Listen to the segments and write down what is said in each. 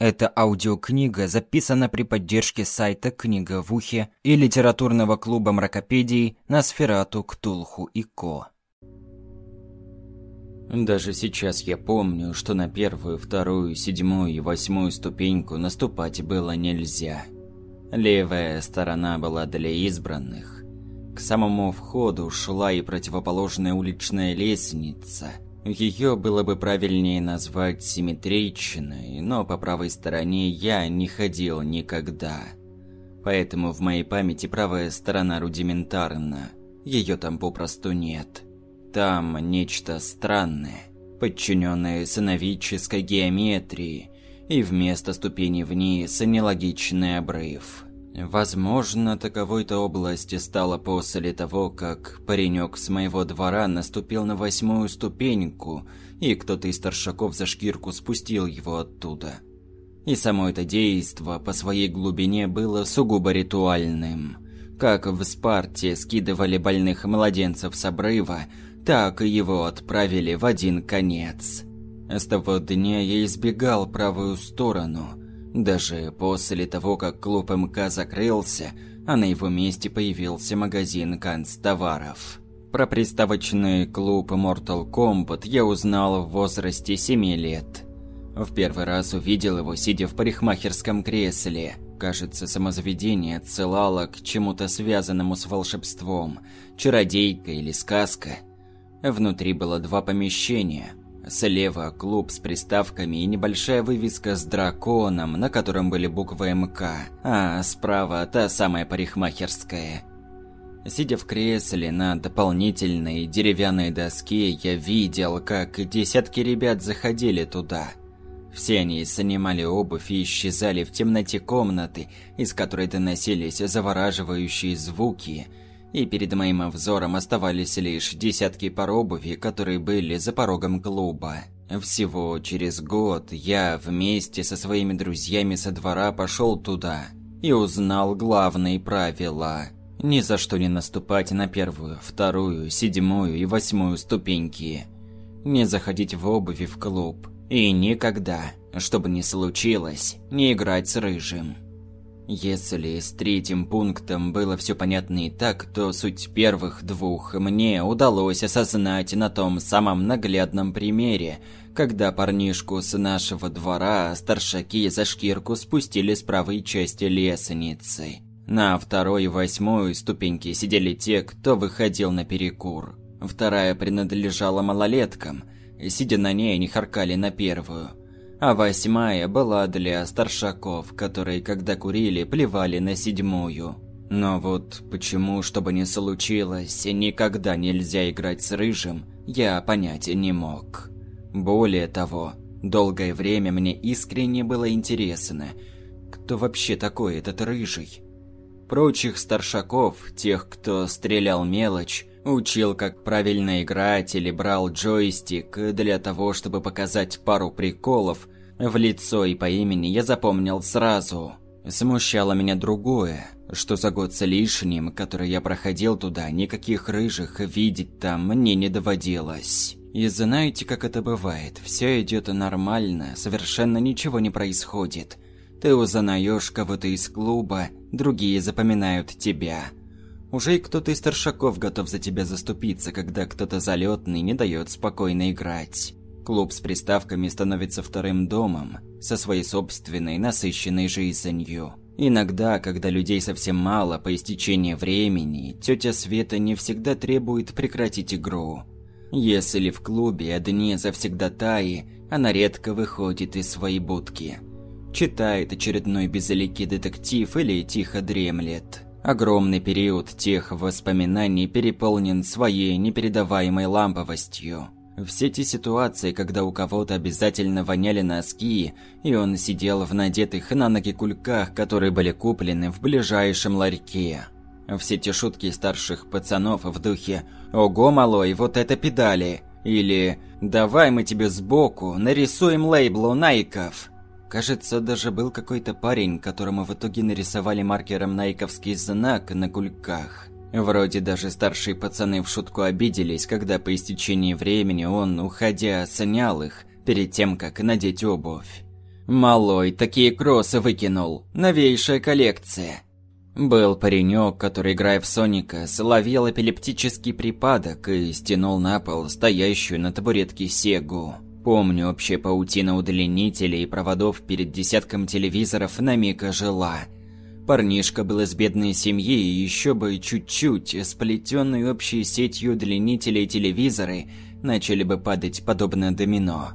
Эта аудиокнига записана при поддержке сайта «Книга в ухе» и литературного клуба мракопедий на Сферату, Ктулху и Ко. Даже сейчас я помню, что на первую, вторую, седьмую и восьмую ступеньку наступать было нельзя. Левая сторона была для избранных. К самому входу шла и противоположная уличная лестница – ее было бы правильнее назвать симметричной, но по правой стороне я не ходил никогда. Поэтому в моей памяти правая сторона рудиментарна. Ее там попросту нет. Там нечто странное, подчиненное сыновической геометрии, и вместо ступени вниз нелогичный обрыв. Возможно, таковой-то области стало после того, как паренек с моего двора наступил на восьмую ступеньку, и кто-то из старшаков за шкирку спустил его оттуда. И само это действо по своей глубине было сугубо ритуальным. Как в Спарте скидывали больных младенцев с обрыва, так и его отправили в один конец. С того дня я избегал правую сторону – даже после того, как клуб МК закрылся, а на его месте появился магазин канцтоваров. Про приставочный клуб Mortal Kombat я узнал в возрасте 7 лет. В первый раз увидел его, сидя в парикмахерском кресле. Кажется, самозаведение отсылало к чему-то связанному с волшебством, чародейка или сказка. Внутри было два помещения – Слева клуб с приставками и небольшая вывеска с драконом, на котором были буквы МК, а справа та самая парикмахерская. Сидя в кресле на дополнительной деревянной доске, я видел, как десятки ребят заходили туда. Все они снимали обувь и исчезали в темноте комнаты, из которой доносились завораживающие звуки – и перед моим взором оставались лишь десятки пар обуви, которые были за порогом клуба. Всего через год я вместе со своими друзьями со двора пошел туда и узнал главные правила. Ни за что не наступать на первую, вторую, седьмую и восьмую ступеньки. Не заходить в обуви в клуб. И никогда, что бы ни случилось, не играть с рыжим. Если с третьим пунктом было все понятно и так, то суть первых двух мне удалось осознать на том самом наглядном примере, когда парнишку с нашего двора старшаки за шкирку спустили с правой части лестницы. На второй и восьмой ступеньке сидели те, кто выходил на перекур. Вторая принадлежала малолеткам, сидя на ней они харкали на первую а восьмая была для старшаков, которые, когда курили, плевали на седьмую. Но вот почему, чтобы не случилось, никогда нельзя играть с рыжим, я понять не мог. Более того, долгое время мне искренне было интересно, кто вообще такой этот рыжий. Прочих старшаков, тех, кто стрелял мелочь, Учил, как правильно играть или брал джойстик для того, чтобы показать пару приколов. В лицо и по имени я запомнил сразу. Смущало меня другое, что за год с лишним, который я проходил туда, никаких рыжих видеть там мне не доводилось. И знаете, как это бывает, все идет нормально, совершенно ничего не происходит. Ты узнаешь кого-то из клуба, другие запоминают тебя. Уже и кто-то из старшаков готов за тебя заступиться, когда кто-то залетный не дает спокойно играть. Клуб с приставками становится вторым домом, со своей собственной насыщенной жизнью. Иногда, когда людей совсем мало по истечении времени, тетя Света не всегда требует прекратить игру. Если в клубе одни завсегдатаи, она редко выходит из своей будки. Читает очередной безликий детектив или тихо дремлет. Огромный период тех воспоминаний переполнен своей непередаваемой ламповостью. Все те ситуации, когда у кого-то обязательно воняли носки, и он сидел в надетых на ноги кульках, которые были куплены в ближайшем ларьке. Все те шутки старших пацанов в духе «Ого, малой, вот это педали!» или «Давай мы тебе сбоку нарисуем лейбл у Найков!» Кажется, даже был какой-то парень, которому в итоге нарисовали маркером найковский знак на кульках. Вроде даже старшие пацаны в шутку обиделись, когда по истечении времени он, уходя, снял их перед тем, как надеть обувь. Малой такие кроссы выкинул. Новейшая коллекция. Был паренек, который, играя в Соника, словил эпилептический припадок и стянул на пол стоящую на табуретке Сегу. Помню, общая паутина удлинителей и проводов перед десятком телевизоров на миг ожила. Парнишка был из бедной семьи, и еще бы чуть-чуть, сплетенные общей сетью удлинителей телевизоры начали бы падать подобно домино.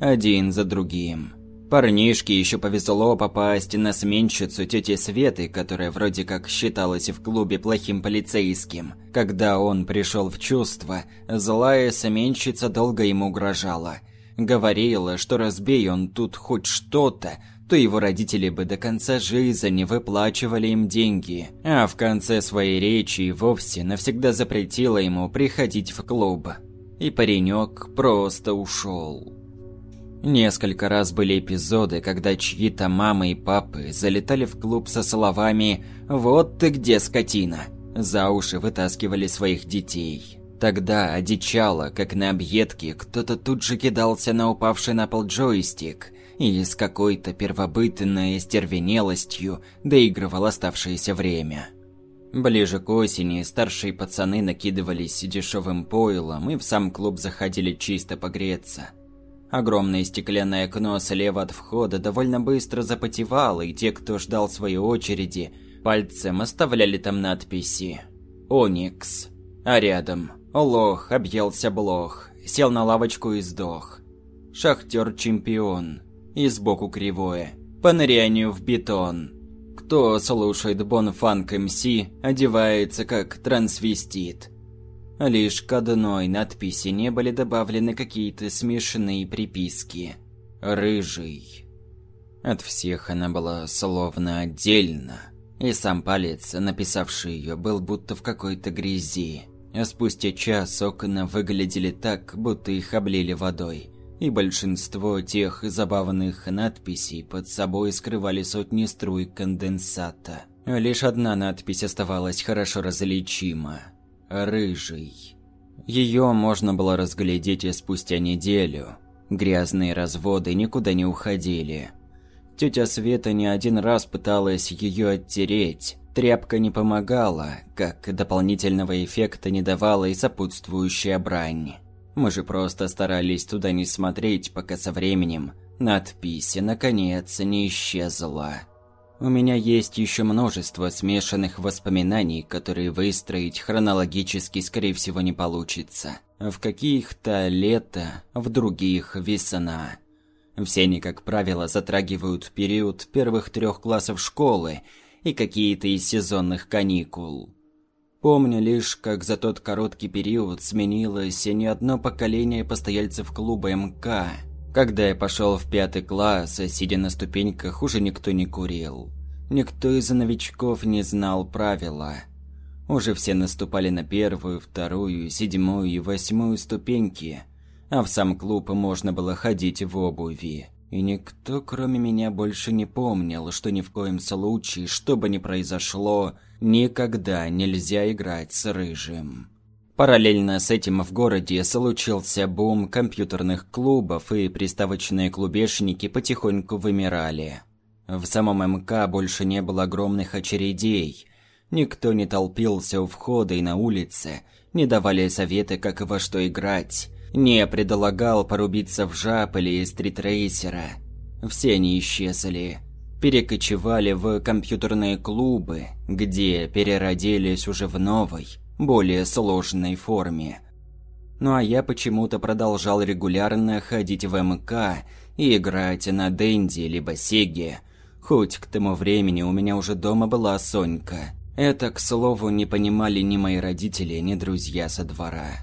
Один за другим. Парнишке еще повезло попасть на сменщицу тети Светы, которая вроде как считалась в клубе плохим полицейским. Когда он пришел в чувство, злая сменщица долго ему угрожала – Говорила, что разбей он тут хоть что-то, то его родители бы до конца жизни выплачивали им деньги, а в конце своей речи и вовсе навсегда запретила ему приходить в клуб. И паренек просто ушел. Несколько раз были эпизоды, когда чьи-то мамы и папы залетали в клуб со словами «Вот ты где, скотина!» За уши вытаскивали своих детей. Тогда одичало, как на объедке, кто-то тут же кидался на упавший на пол джойстик и с какой-то первобытной остервенелостью доигрывал оставшееся время. Ближе к осени старшие пацаны накидывались дешевым пойлом и в сам клуб заходили чисто погреться. Огромное стеклянное окно слева от входа довольно быстро запотевало, и те, кто ждал своей очереди, пальцем оставляли там надписи «Оникс», а рядом Лох объелся блох, сел на лавочку и сдох. Шахтер чемпион, и сбоку кривое, по нырянию в бетон. Кто слушает Бонфанк МС, одевается как трансвестит. Лишь к одной надписи не были добавлены какие-то смешанные приписки. «Рыжий». От всех она была словно отдельно, и сам палец, написавший ее, был будто в какой-то грязи. А спустя час окна выглядели так, будто их облили водой. И большинство тех забавных надписей под собой скрывали сотни струй конденсата. Лишь одна надпись оставалась хорошо различима. «Рыжий». Ее можно было разглядеть и спустя неделю. Грязные разводы никуда не уходили. Тетя Света не один раз пыталась ее оттереть, Тряпка не помогала, как дополнительного эффекта не давала и сопутствующая брань. Мы же просто старались туда не смотреть, пока со временем надпись наконец не исчезла. У меня есть еще множество смешанных воспоминаний, которые выстроить хронологически, скорее всего, не получится. В каких-то лето, в других весна. Все они, как правило, затрагивают период первых трех классов школы – и какие-то из сезонных каникул. Помню лишь, как за тот короткий период сменилось не одно поколение постояльцев клуба МК. Когда я пошел в пятый класс, сидя на ступеньках, уже никто не курил. Никто из новичков не знал правила. Уже все наступали на первую, вторую, седьмую и восьмую ступеньки, а в сам клуб можно было ходить в обуви. И никто, кроме меня, больше не помнил, что ни в коем случае, что бы ни произошло, никогда нельзя играть с Рыжим. Параллельно с этим в городе случился бум компьютерных клубов, и приставочные клубешники потихоньку вымирали. В самом МК больше не было огромных очередей. Никто не толпился у входа и на улице, не давали советы, как и во что играть не предлагал порубиться в жаб или стритрейсера. Все они исчезли. Перекочевали в компьютерные клубы, где переродились уже в новой, более сложной форме. Ну а я почему-то продолжал регулярно ходить в МК и играть на Дэнди либо Сеге. Хоть к тому времени у меня уже дома была Сонька. Это, к слову, не понимали ни мои родители, ни друзья со двора.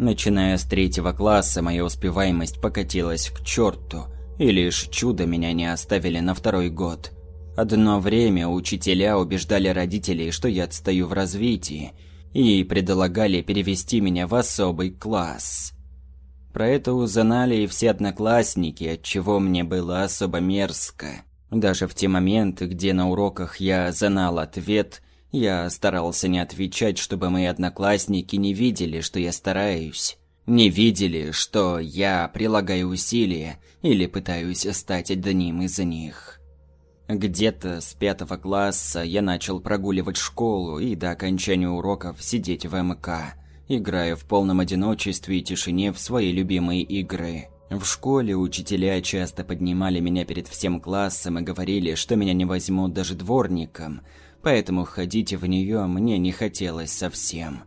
Начиная с третьего класса, моя успеваемость покатилась к черту, и лишь чудо меня не оставили на второй год. Одно время учителя убеждали родителей, что я отстаю в развитии, и предлагали перевести меня в особый класс. Про это узнали и все одноклассники, от чего мне было особо мерзко. Даже в те моменты, где на уроках я знал ответ, я старался не отвечать, чтобы мои одноклассники не видели, что я стараюсь. Не видели, что я прилагаю усилия или пытаюсь стать одним из них. Где-то с пятого класса я начал прогуливать школу и до окончания уроков сидеть в МК, играя в полном одиночестве и тишине в свои любимые игры. В школе учителя часто поднимали меня перед всем классом и говорили, что меня не возьмут даже дворником, поэтому ходить в нее мне не хотелось совсем.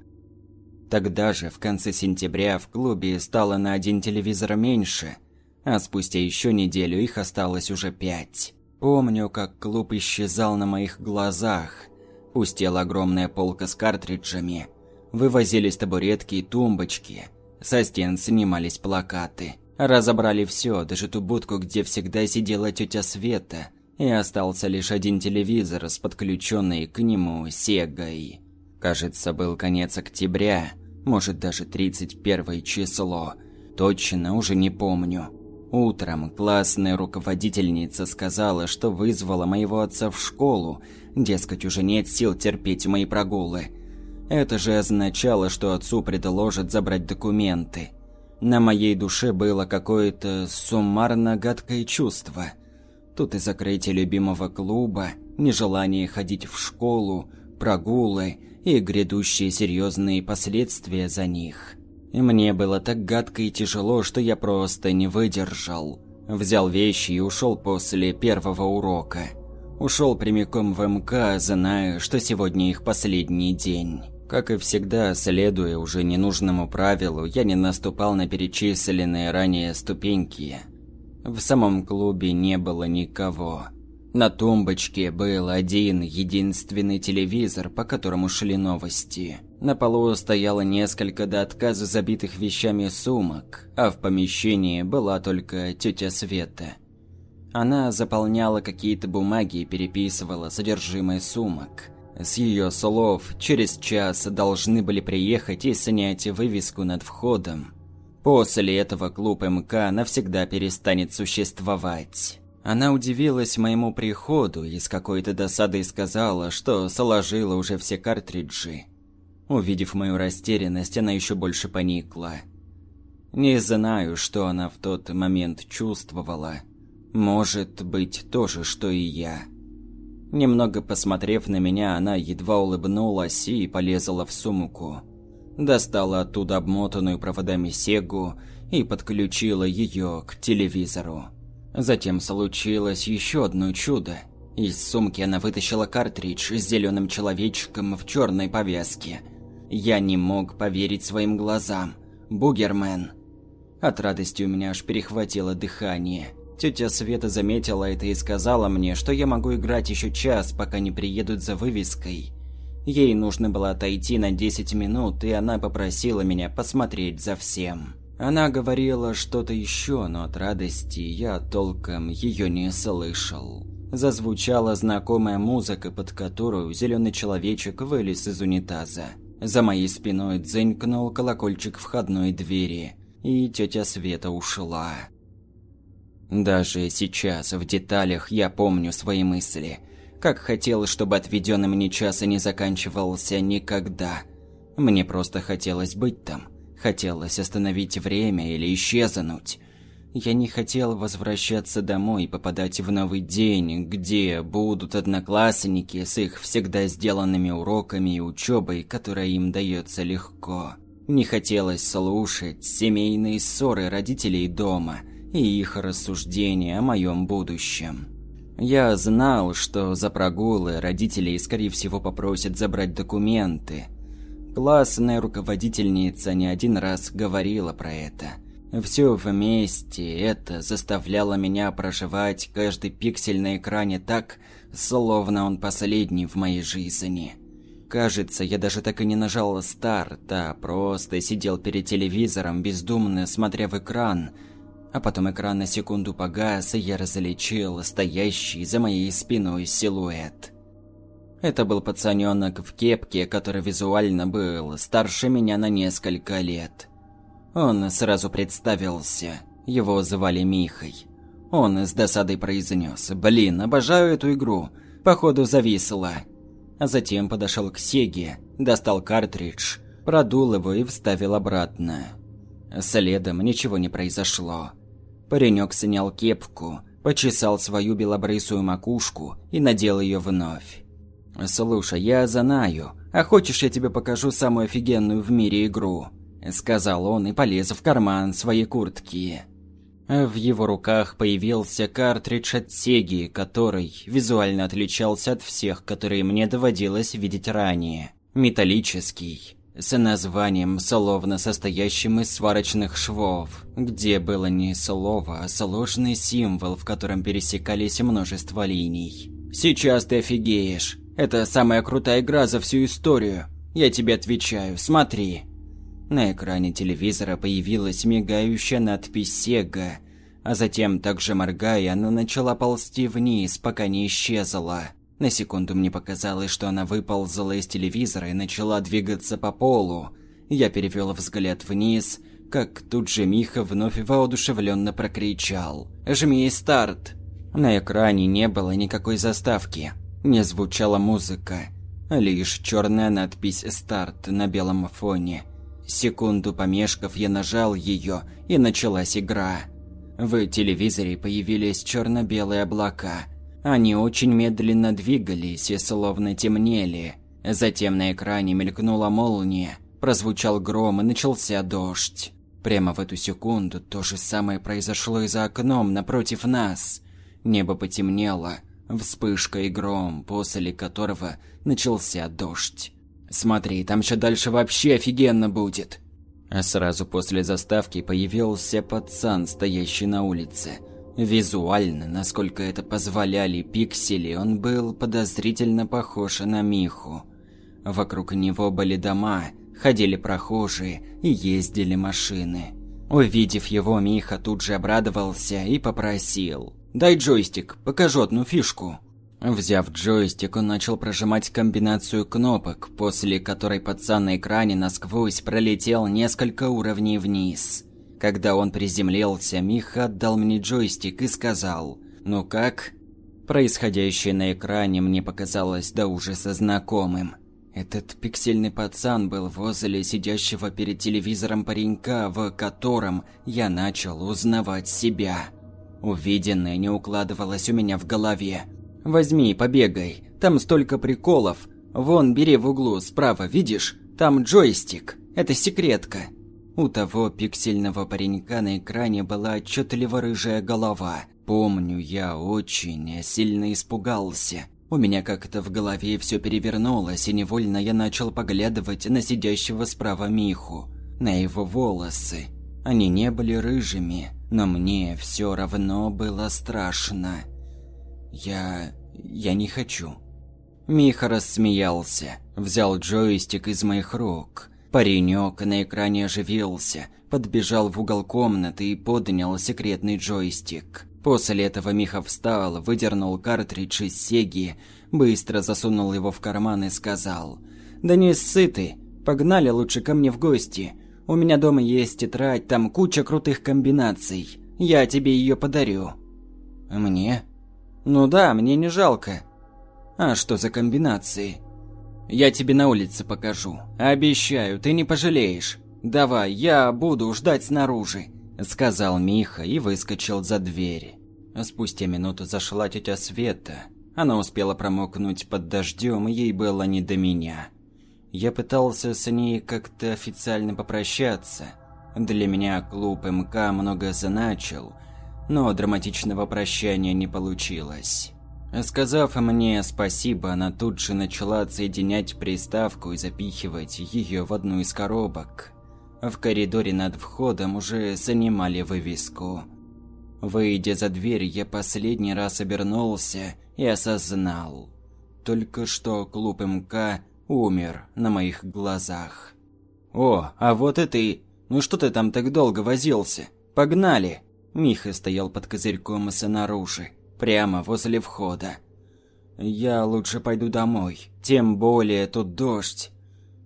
Тогда же, в конце сентября, в клубе стало на один телевизор меньше, а спустя еще неделю их осталось уже пять. Помню, как клуб исчезал на моих глазах. Пустела огромная полка с картриджами. Вывозились табуретки и тумбочки. Со стен снимались плакаты. Разобрали все, даже ту будку, где всегда сидела тетя Света. И остался лишь один телевизор с подключенной к нему Сегой. Кажется, был конец октября может даже 31 число. Точно уже не помню. Утром классная руководительница сказала, что вызвала моего отца в школу, дескать, уже нет сил терпеть мои прогулы. Это же означало, что отцу предложат забрать документы. На моей душе было какое-то суммарно гадкое чувство. Тут и закрытие любимого клуба, нежелание ходить в школу, прогулы – и грядущие серьезные последствия за них. И мне было так гадко и тяжело, что я просто не выдержал. Взял вещи и ушел после первого урока. Ушел прямиком в МК, зная, что сегодня их последний день. Как и всегда, следуя уже ненужному правилу, я не наступал на перечисленные ранее ступеньки. В самом клубе не было никого. На тумбочке был один единственный телевизор, по которому шли новости. На полу стояло несколько до отказа забитых вещами сумок, а в помещении была только тетя Света. Она заполняла какие-то бумаги и переписывала содержимое сумок. С ее слов, через час должны были приехать и снять вывеску над входом. После этого клуб МК навсегда перестанет существовать. Она удивилась моему приходу и с какой-то досадой сказала, что сложила уже все картриджи. Увидев мою растерянность, она еще больше поникла. Не знаю, что она в тот момент чувствовала. Может быть, то же, что и я. Немного посмотрев на меня, она едва улыбнулась и полезла в сумку. Достала оттуда обмотанную проводами сегу и подключила ее к телевизору. Затем случилось еще одно чудо. Из сумки она вытащила картридж с зеленым человечком в черной повязке. Я не мог поверить своим глазам. Бугермен. От радости у меня аж перехватило дыхание. Тетя Света заметила это и сказала мне, что я могу играть еще час, пока не приедут за вывеской. Ей нужно было отойти на 10 минут, и она попросила меня посмотреть за всем. Она говорила что-то еще, но от радости я толком ее не слышал. Зазвучала знакомая музыка, под которую зеленый человечек вылез из унитаза. За моей спиной дзенькнул колокольчик входной двери, и тетя Света ушла. Даже сейчас, в деталях, я помню свои мысли. Как хотел, чтобы отведенный мне час не заканчивался никогда. Мне просто хотелось быть там, Хотелось остановить время или исчезнуть. Я не хотел возвращаться домой и попадать в новый день, где будут одноклассники с их всегда сделанными уроками и учебой, которая им дается легко. Не хотелось слушать семейные ссоры родителей дома и их рассуждения о моем будущем. Я знал, что за прогулы родителей, скорее всего, попросят забрать документы, Классная руководительница не один раз говорила про это. Все вместе это заставляло меня проживать каждый пиксель на экране так, словно он последний в моей жизни. Кажется, я даже так и не нажал старт, а просто сидел перед телевизором, бездумно смотря в экран. А потом экран на секунду погас, и я различил стоящий за моей спиной силуэт. Это был пацанёнок в кепке, который визуально был старше меня на несколько лет. Он сразу представился. Его звали Михой. Он с досадой произнес: «Блин, обожаю эту игру. Походу зависла». А затем подошел к Сеге, достал картридж, продул его и вставил обратно. Следом ничего не произошло. Паренек снял кепку, почесал свою белобрысую макушку и надел ее вновь. «Слушай, я знаю. А хочешь, я тебе покажу самую офигенную в мире игру?» Сказал он и полез в карман своей куртки. В его руках появился картридж от Сеги, который визуально отличался от всех, которые мне доводилось видеть ранее. Металлический, с названием, словно состоящим из сварочных швов, где было не слово, а сложный символ, в котором пересекались множество линий. «Сейчас ты офигеешь. Это самая крутая игра за всю историю. Я тебе отвечаю, смотри». На экране телевизора появилась мигающая надпись «Сега», а затем, также моргая, она начала ползти вниз, пока не исчезла. На секунду мне показалось, что она выползла из телевизора и начала двигаться по полу. Я перевел взгляд вниз, как тут же Миха вновь воодушевленно прокричал «Жми старт!». На экране не было никакой заставки, не звучала музыка, лишь черная надпись «Старт» на белом фоне. Секунду помешков я нажал ее, и началась игра. В телевизоре появились черно-белые облака – они очень медленно двигались и словно темнели. Затем на экране мелькнула молния, прозвучал гром и начался дождь. Прямо в эту секунду то же самое произошло и за окном напротив нас. Небо потемнело, вспышка и гром, после которого начался дождь. «Смотри, там еще дальше вообще офигенно будет!» А сразу после заставки появился пацан, стоящий на улице – Визуально, насколько это позволяли пиксели, он был подозрительно похож на Миху. Вокруг него были дома, ходили прохожие и ездили машины. Увидев его, Миха тут же обрадовался и попросил. «Дай джойстик, покажу одну фишку». Взяв джойстик, он начал прожимать комбинацию кнопок, после которой пацан на экране насквозь пролетел несколько уровней вниз. Когда он приземлился, Миха отдал мне джойстик и сказал «Ну как?». Происходящее на экране мне показалось до ужаса знакомым. Этот пиксельный пацан был возле сидящего перед телевизором паренька, в котором я начал узнавать себя. Увиденное не укладывалось у меня в голове. «Возьми, побегай, там столько приколов. Вон, бери в углу, справа, видишь? Там джойстик. Это секретка. У того пиксельного паренька на экране была отчетливо рыжая голова. Помню, я очень сильно испугался. У меня как-то в голове все перевернулось, и невольно я начал поглядывать на сидящего справа Миху, на его волосы. Они не были рыжими, но мне все равно было страшно. Я... я не хочу. Миха рассмеялся, взял джойстик из моих рук – Паренек на экране оживился, подбежал в угол комнаты и поднял секретный джойстик. После этого Миха встал, выдернул картридж из Сеги, быстро засунул его в карман и сказал «Да не ссы ты, погнали лучше ко мне в гости. У меня дома есть тетрадь, там куча крутых комбинаций. Я тебе ее подарю». «Мне?» «Ну да, мне не жалко». «А что за комбинации?» Я тебе на улице покажу. Обещаю, ты не пожалеешь. Давай, я буду ждать снаружи», – сказал Миха и выскочил за дверь. Спустя минуту зашла тетя Света. Она успела промокнуть под дождем, и ей было не до меня. Я пытался с ней как-то официально попрощаться. Для меня клуб МК много значил, но драматичного прощания не получилось. Сказав мне спасибо, она тут же начала отсоединять приставку и запихивать ее в одну из коробок. В коридоре над входом уже занимали вывеску. Выйдя за дверь, я последний раз обернулся и осознал. Только что клуб МК умер на моих глазах. «О, а вот и ты! Ну что ты там так долго возился? Погнали!» Миха стоял под козырьком снаружи прямо возле входа. Я лучше пойду домой, тем более тут дождь.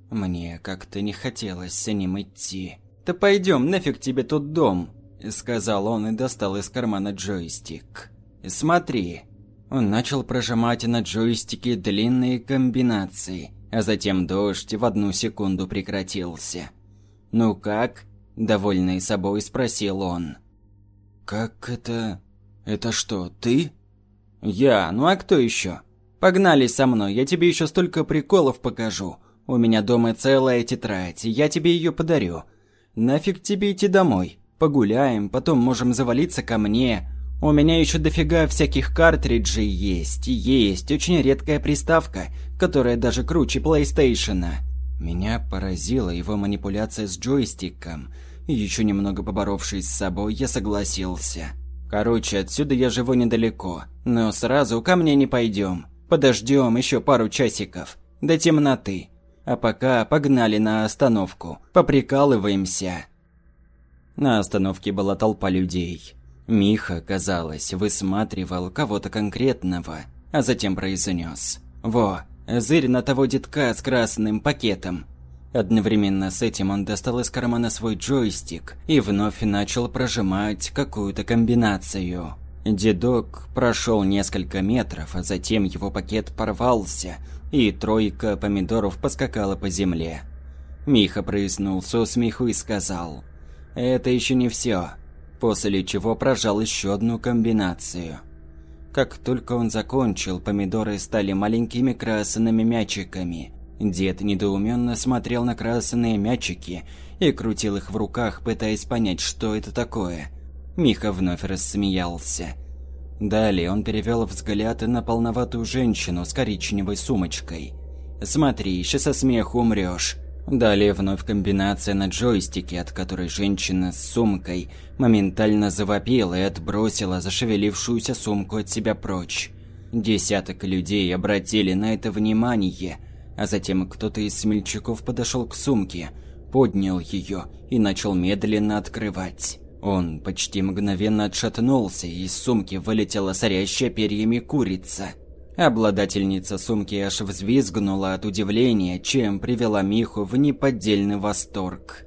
Мне как-то не хотелось с ним идти. «Да пойдем, нафиг тебе тут дом», – сказал он и достал из кармана джойстик. «Смотри». Он начал прожимать на джойстике длинные комбинации, а затем дождь в одну секунду прекратился. «Ну как? Довольный собой спросил он. «Как это... Это что, ты?» «Я, ну а кто еще? Погнали со мной, я тебе еще столько приколов покажу. У меня дома целая тетрадь, я тебе ее подарю. Нафиг тебе идти домой? Погуляем, потом можем завалиться ко мне. У меня еще дофига всяких картриджей есть. Есть очень редкая приставка, которая даже круче PlayStation. Меня поразила его манипуляция с джойстиком. Еще немного поборовшись с собой, я согласился. Короче, отсюда я живу недалеко, но сразу ко мне не пойдем. Подождем еще пару часиков. До темноты. А пока погнали на остановку. Поприкалываемся. На остановке была толпа людей. Миха, казалось, высматривал кого-то конкретного, а затем произнес: «Во, зырь на того детка с красным пакетом». Одновременно с этим он достал из кармана свой джойстик и вновь начал прожимать какую-то комбинацию. Дедок прошел несколько метров, а затем его пакет порвался, и тройка помидоров поскакала по земле. Миха прояснул со смеху и сказал – это еще не все. После чего прожал еще одну комбинацию. Как только он закончил, помидоры стали маленькими красными мячиками. Дед недоуменно смотрел на красные мячики и крутил их в руках, пытаясь понять, что это такое. Миха вновь рассмеялся. Далее он перевел взгляд на полноватую женщину с коричневой сумочкой. «Смотри, еще со смеху умрешь. Далее вновь комбинация на джойстике, от которой женщина с сумкой моментально завопила и отбросила зашевелившуюся сумку от себя прочь. Десяток людей обратили на это внимание, а затем кто-то из смельчаков подошел к сумке, поднял ее и начал медленно открывать. Он почти мгновенно отшатнулся, и из сумки вылетела сорящая перьями курица – Обладательница сумки аж взвизгнула от удивления, чем привела Миху в неподдельный восторг.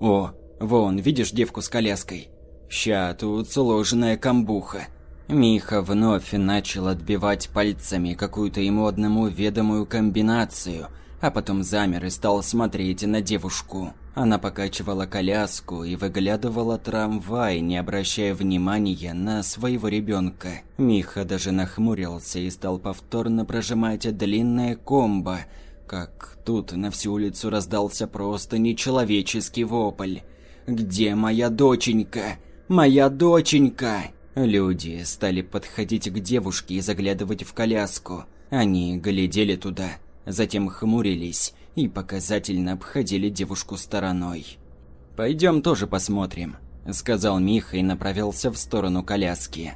«О, вон, видишь девку с коляской? Ща тут сложная камбуха». Миха вновь начал отбивать пальцами какую-то ему одному ведомую комбинацию, а потом замер и стал смотреть на девушку. Она покачивала коляску и выглядывала трамвай, не обращая внимания на своего ребенка. Миха даже нахмурился и стал повторно прожимать длинное комбо, как тут на всю улицу раздался просто нечеловеческий вопль. «Где моя доченька? Моя доченька!» Люди стали подходить к девушке и заглядывать в коляску. Они глядели туда, затем хмурились и показательно обходили девушку стороной. «Пойдем тоже посмотрим», – сказал Миха и направился в сторону коляски.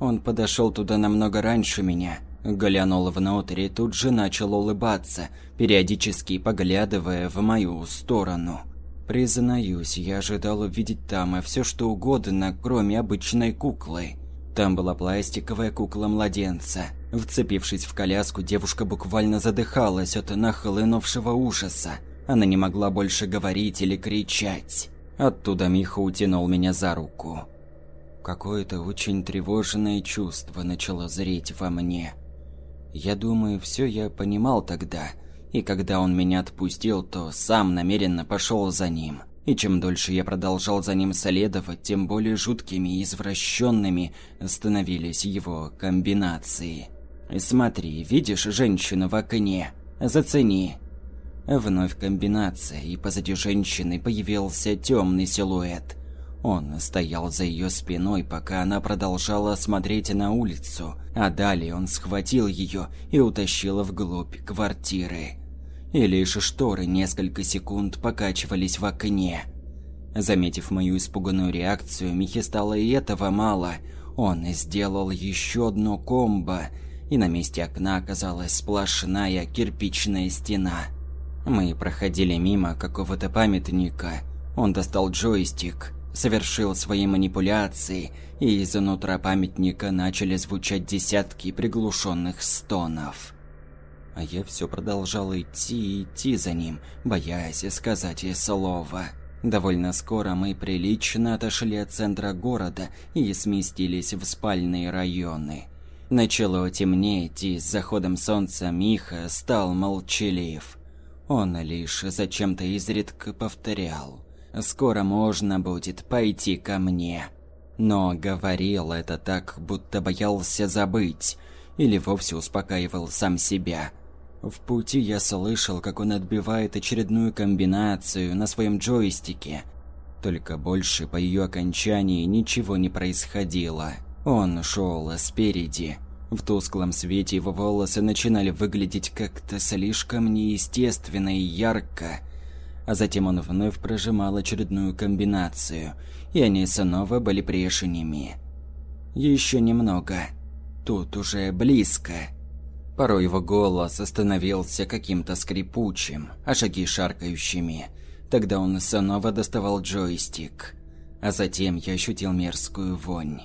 Он подошел туда намного раньше меня, глянул внутрь и тут же начал улыбаться, периодически поглядывая в мою сторону. Признаюсь, я ожидал увидеть там все что угодно, кроме обычной куклы. Там была пластиковая кукла-младенца. Вцепившись в коляску, девушка буквально задыхалась от нахлынувшего ужаса. Она не могла больше говорить или кричать. Оттуда Миха утянул меня за руку. Какое-то очень тревожное чувство начало зреть во мне. Я думаю, все я понимал тогда, и когда он меня отпустил, то сам намеренно пошел за ним. И чем дольше я продолжал за ним следовать, тем более жуткими и извращенными становились его комбинации. «Смотри, видишь женщину в окне? Зацени!» Вновь комбинация, и позади женщины появился темный силуэт. Он стоял за ее спиной, пока она продолжала смотреть на улицу, а далее он схватил ее и утащил вглубь квартиры и лишь шторы несколько секунд покачивались в окне. Заметив мою испуганную реакцию, Михе стало и этого мало. Он сделал еще одно комбо, и на месте окна оказалась сплошная кирпичная стена. Мы проходили мимо какого-то памятника. Он достал джойстик, совершил свои манипуляции, и из нутра памятника начали звучать десятки приглушенных стонов а я все продолжал идти и идти за ним, боясь сказать ей слова. Довольно скоро мы прилично отошли от центра города и сместились в спальные районы. Начало темнеть, и с заходом солнца Миха стал молчалив. Он лишь зачем-то изредка повторял скоро можно будет пойти ко мне. Но говорил это так, будто боялся забыть, или вовсе успокаивал сам себя. В пути я слышал, как он отбивает очередную комбинацию на своем джойстике. Только больше по ее окончании ничего не происходило. Он шел спереди. В тусклом свете его волосы начинали выглядеть как-то слишком неестественно и ярко. А затем он вновь прожимал очередную комбинацию, и они снова были прежними. Еще немного. Тут уже близко. Порой его голос становился каким-то скрипучим, а шаги шаркающими. Тогда он снова доставал джойстик. А затем я ощутил мерзкую вонь.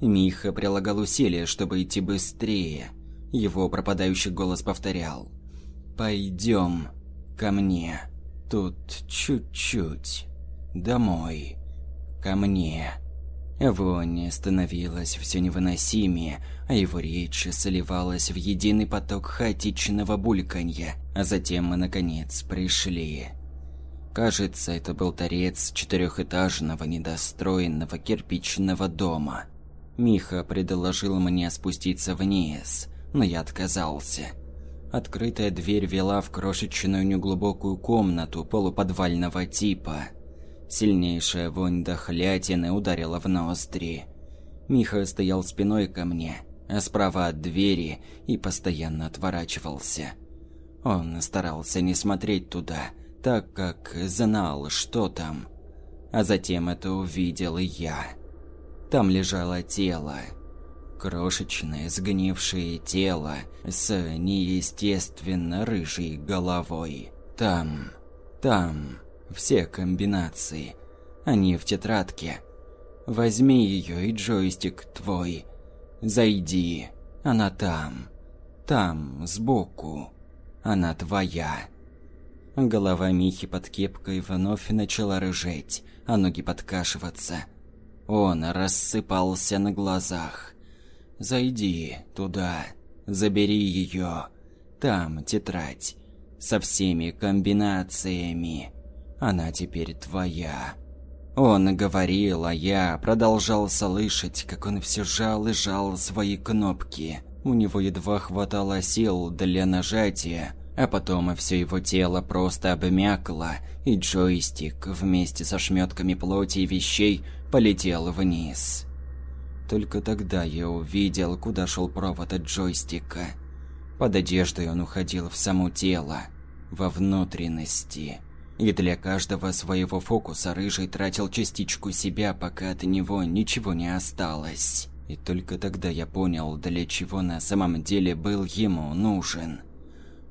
Миха прилагал усилия, чтобы идти быстрее. Его пропадающий голос повторял. «Пойдем ко мне. Тут чуть-чуть. Домой. Ко мне». Вонь становилась все невыносимее, а его речь сливалась в единый поток хаотичного бульканья, а затем мы наконец пришли. Кажется, это был торец четырехэтажного недостроенного кирпичного дома. Миха предложил мне спуститься вниз, но я отказался. Открытая дверь вела в крошечную неглубокую комнату полуподвального типа – Сильнейшая вонь дохлятины ударила в ноздри. Миха стоял спиной ко мне, а справа от двери и постоянно отворачивался. Он старался не смотреть туда, так как знал, что там. А затем это увидел и я. Там лежало тело. Крошечное, сгнившее тело с неестественно рыжей головой. Там, там все комбинации. Они в тетрадке. Возьми ее и джойстик твой. Зайди. Она там. Там, сбоку. Она твоя. Голова Михи под кепкой вновь начала рыжеть, а ноги подкашиваться. Он рассыпался на глазах. «Зайди туда, забери ее. Там тетрадь. Со всеми комбинациями. Она теперь твоя. Он говорил, а я продолжал слышать, как он все жал и жал свои кнопки. У него едва хватало сил для нажатия, а потом все его тело просто обмякло, и джойстик вместе со шметками плоти и вещей полетел вниз. Только тогда я увидел, куда шел провод от джойстика. Под одеждой он уходил в само тело, во внутренности. И для каждого своего фокуса Рыжий тратил частичку себя, пока от него ничего не осталось. И только тогда я понял, для чего на самом деле был ему нужен.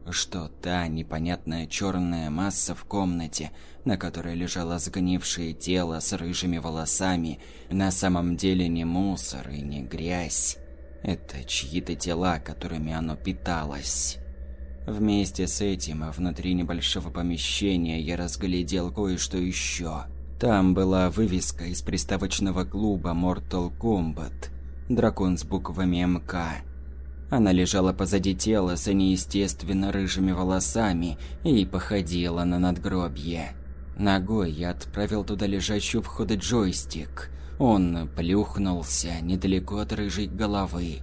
Что та непонятная черная масса в комнате, на которой лежало сгнившее тело с рыжими волосами, на самом деле не мусор и не грязь. Это чьи-то тела, которыми оно питалось. Вместе с этим, внутри небольшого помещения я разглядел кое-что еще. Там была вывеска из приставочного клуба Mortal Kombat. Дракон с буквами МК. Она лежала позади тела с неестественно рыжими волосами и походила на надгробье. Ногой я отправил туда лежащий у входа джойстик. Он плюхнулся недалеко от рыжей головы.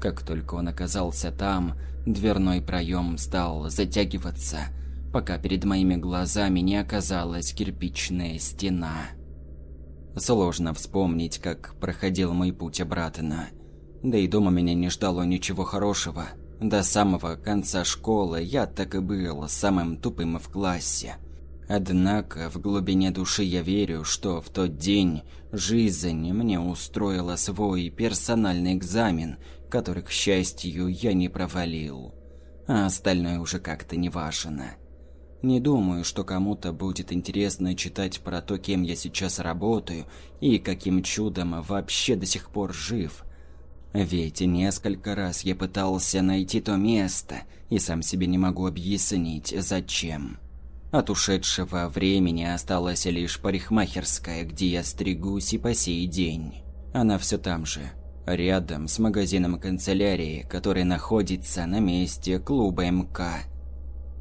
Как только он оказался там, дверной проем стал затягиваться, пока перед моими глазами не оказалась кирпичная стена. Сложно вспомнить, как проходил мой путь обратно. Да и дома меня не ждало ничего хорошего. До самого конца школы я так и был самым тупым в классе. Однако в глубине души я верю, что в тот день жизнь мне устроила свой персональный экзамен, который, к счастью, я не провалил. А остальное уже как-то не важно. Не думаю, что кому-то будет интересно читать про то, кем я сейчас работаю и каким чудом вообще до сих пор жив. Ведь несколько раз я пытался найти то место и сам себе не могу объяснить, зачем. От ушедшего времени осталась лишь парикмахерская, где я стригусь и по сей день. Она все там же, рядом с магазином канцелярии, который находится на месте клуба МК.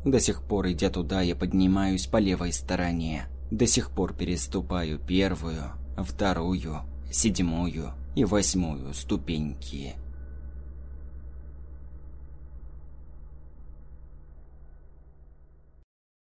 До сих пор, идя туда, я поднимаюсь по левой стороне. До сих пор переступаю первую, вторую, седьмую и восьмую ступеньки.